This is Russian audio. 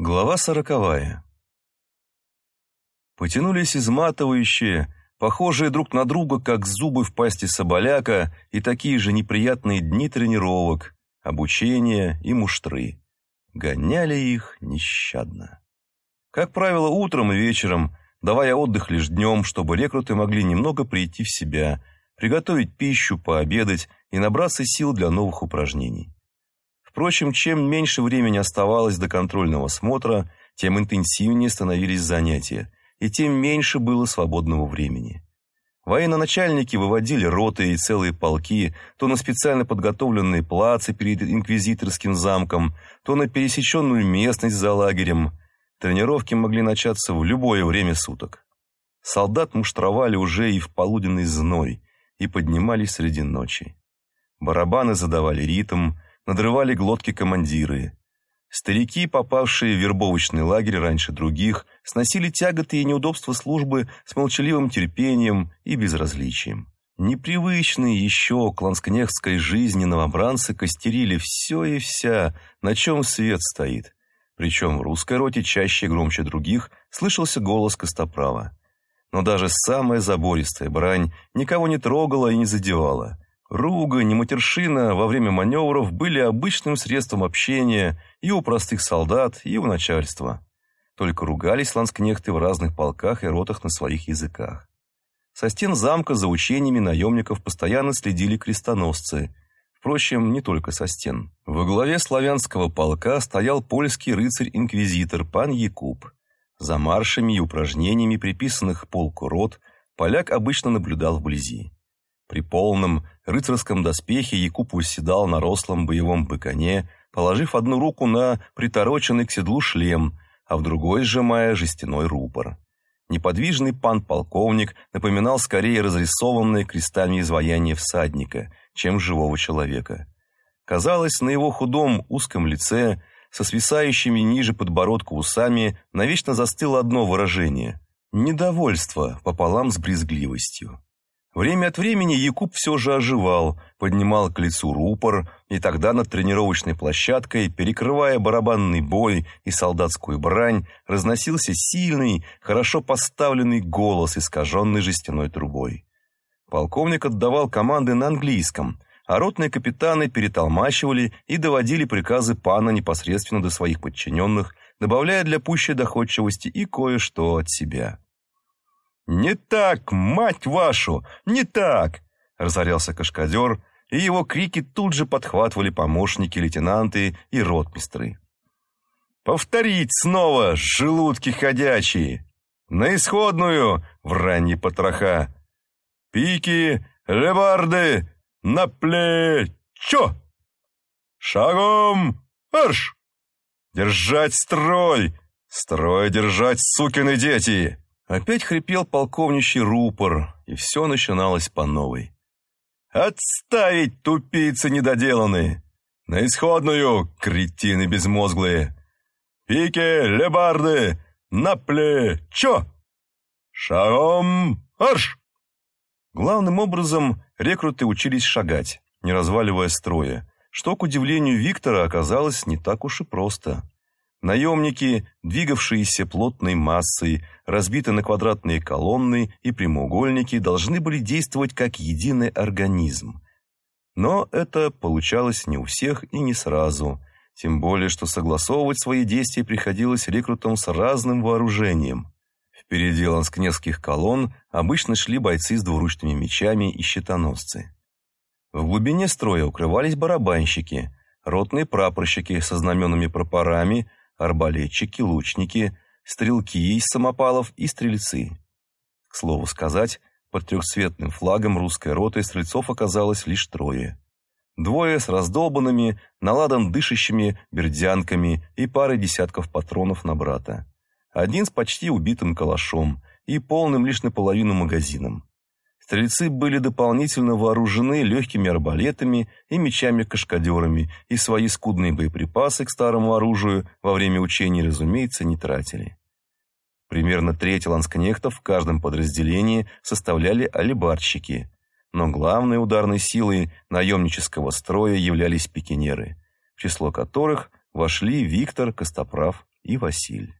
Глава сороковая. Потянулись изматывающие, похожие друг на друга, как зубы в пасти соболяка, и такие же неприятные дни тренировок, обучения и муштры. Гоняли их нещадно. Как правило, утром и вечером, давая отдых лишь днем, чтобы рекруты могли немного прийти в себя, приготовить пищу, пообедать и набраться сил для новых упражнений. Впрочем, чем меньше времени оставалось до контрольного смотра, тем интенсивнее становились занятия, и тем меньше было свободного времени. Военно-начальники выводили роты и целые полки то на специально подготовленные плацы перед инквизиторским замком, то на пересеченную местность за лагерем. Тренировки могли начаться в любое время суток. Солдат муштровали уже и в полуденный зной, и поднимались среди ночи. Барабаны задавали ритм, надрывали глотки командиры. Старики, попавшие в вербовочный лагерь раньше других, сносили тяготы и неудобства службы с молчаливым терпением и безразличием. Непривычные еще к жизни новобранцы костерили все и вся, на чем свет стоит. Причем в русской роте чаще и громче других слышался голос Костоправа. Но даже самая забористая брань никого не трогала и не задевала. Ругань и матершина во время маневров были обычным средством общения и у простых солдат, и у начальства. Только ругались ланскнехты в разных полках и ротах на своих языках. Со стен замка за учениями наемников постоянно следили крестоносцы. Впрочем, не только со стен. Во главе славянского полка стоял польский рыцарь-инквизитор пан Якуб. За маршами и упражнениями, приписанных полку рот, поляк обычно наблюдал вблизи. При полном рыцарском доспехе Якуб восседал на рослом боевом быконе, положив одну руку на притороченный к седлу шлем, а в другой сжимая жестяной рупор. Неподвижный пан-полковник напоминал скорее разрисованное крестами изваяние всадника, чем живого человека. Казалось, на его худом узком лице, со свисающими ниже подбородка усами, навечно застыло одно выражение – недовольство пополам с брезгливостью. Время от времени Якуб все же оживал, поднимал к лицу рупор, и тогда над тренировочной площадкой, перекрывая барабанный бой и солдатскую брань, разносился сильный, хорошо поставленный голос, искаженный жестяной трубой. Полковник отдавал команды на английском, а ротные капитаны перетолмачивали и доводили приказы пана непосредственно до своих подчиненных, добавляя для пущей доходчивости и кое-что от себя. «Не так, мать вашу, не так!» — разорялся кашкадер, и его крики тут же подхватывали помощники, лейтенанты и ротмистры. «Повторить снова, желудки ходячие! На исходную, вранье потроха! Пики, лебарды, на плечо! Шагом марш! Держать строй! Строй держать, сукины дети!» Опять хрипел полковничий рупор, и все начиналось по новой. «Отставить, тупицы недоделанные! На исходную, кретины безмозглые! Пики, лебарды, на плечо! Шагом марш!» Главным образом рекруты учились шагать, не разваливая строя, что, к удивлению Виктора, оказалось не так уж и просто. Наемники, двигавшиеся плотной массой, разбиты на квадратные колонны и прямоугольники, должны были действовать как единый организм. Но это получалось не у всех и не сразу, тем более, что согласовывать свои действия приходилось рекрутам с разным вооружением. Впереди ланскнесских колонн обычно шли бойцы с двуручными мечами и щитоносцы. В глубине строя укрывались барабанщики, ротные прапорщики со знаменными прапорами, арбалетчики, лучники, стрелки из самопалов и стрельцы. К слову сказать, под трехцветным флагом русской роты стрельцов оказалось лишь трое. Двое с раздолбанными, наладом дышащими бердянками и парой десятков патронов на брата. Один с почти убитым калашом и полным лишь наполовину магазином. Стрельцы были дополнительно вооружены легкими арбалетами и мечами-кашкадерами, и свои скудные боеприпасы к старому оружию во время учений, разумеется, не тратили. Примерно треть ланскнехтов в каждом подразделении составляли алибарщики, но главной ударной силой наемнического строя являлись пикинеры, в число которых вошли Виктор, Костоправ и Василь.